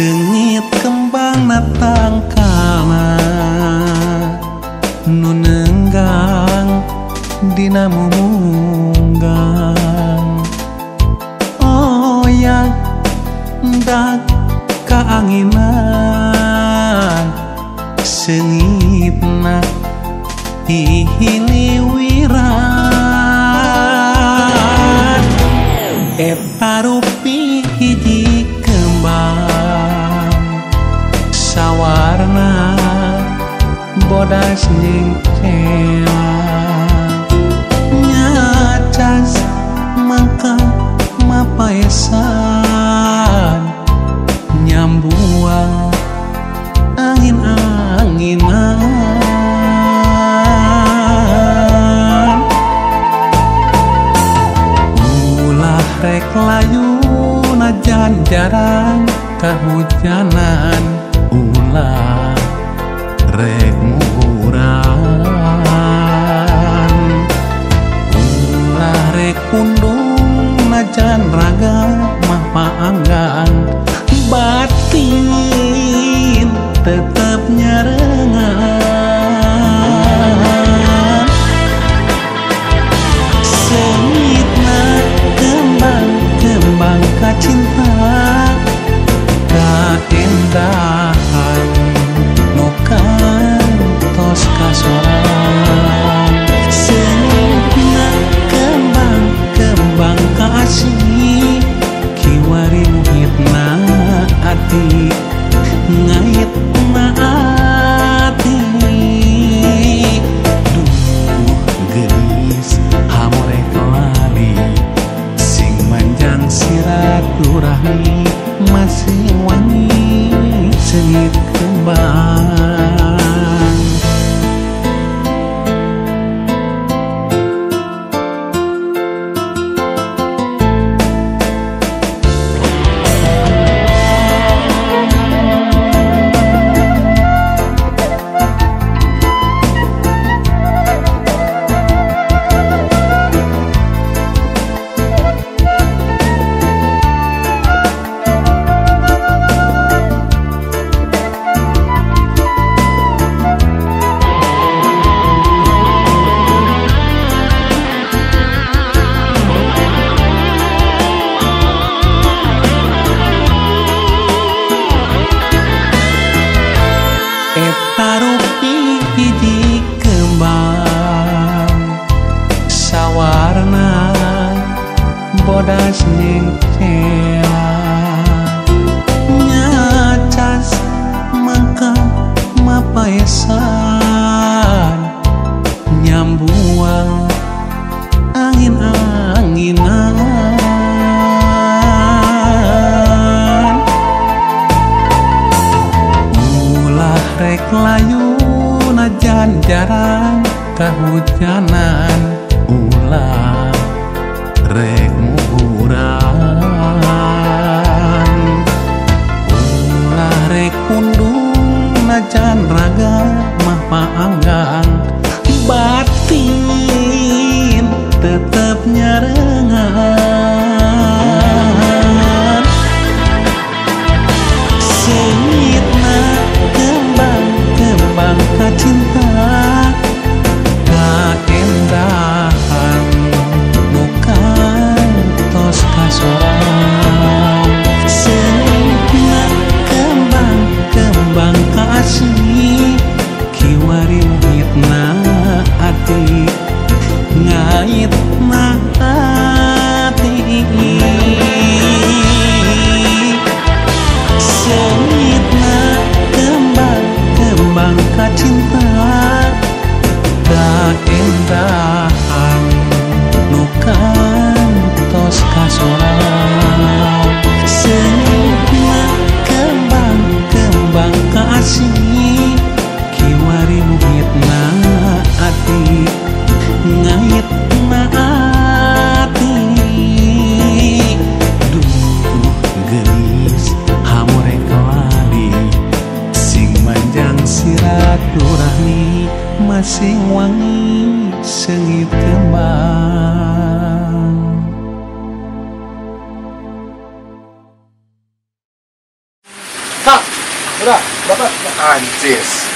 Sengit kembang natang kama Nunenggang dinamu munggang. Oh yang dak kaanginan Sengit nak hihiliwiran Eta rupi bodas jeung cea nyacas maka mapaesan nyambuang angin-anginan ulah rek layu najan jarang kehujanan ulah rek muguran ulah rek pundung najan raga mah paanggang batin tetap nyarengan. Sengitna kembang kembang kacinta. Tak indah bodas cea nyacas mangka mapaesan nyambuang angin-anginan. Ulah rek layu najan jarang kehujanan pisan raga mah paanggang batin tetap nyari masing wangi sengit kembang Kak, udah, dapat. Anjis.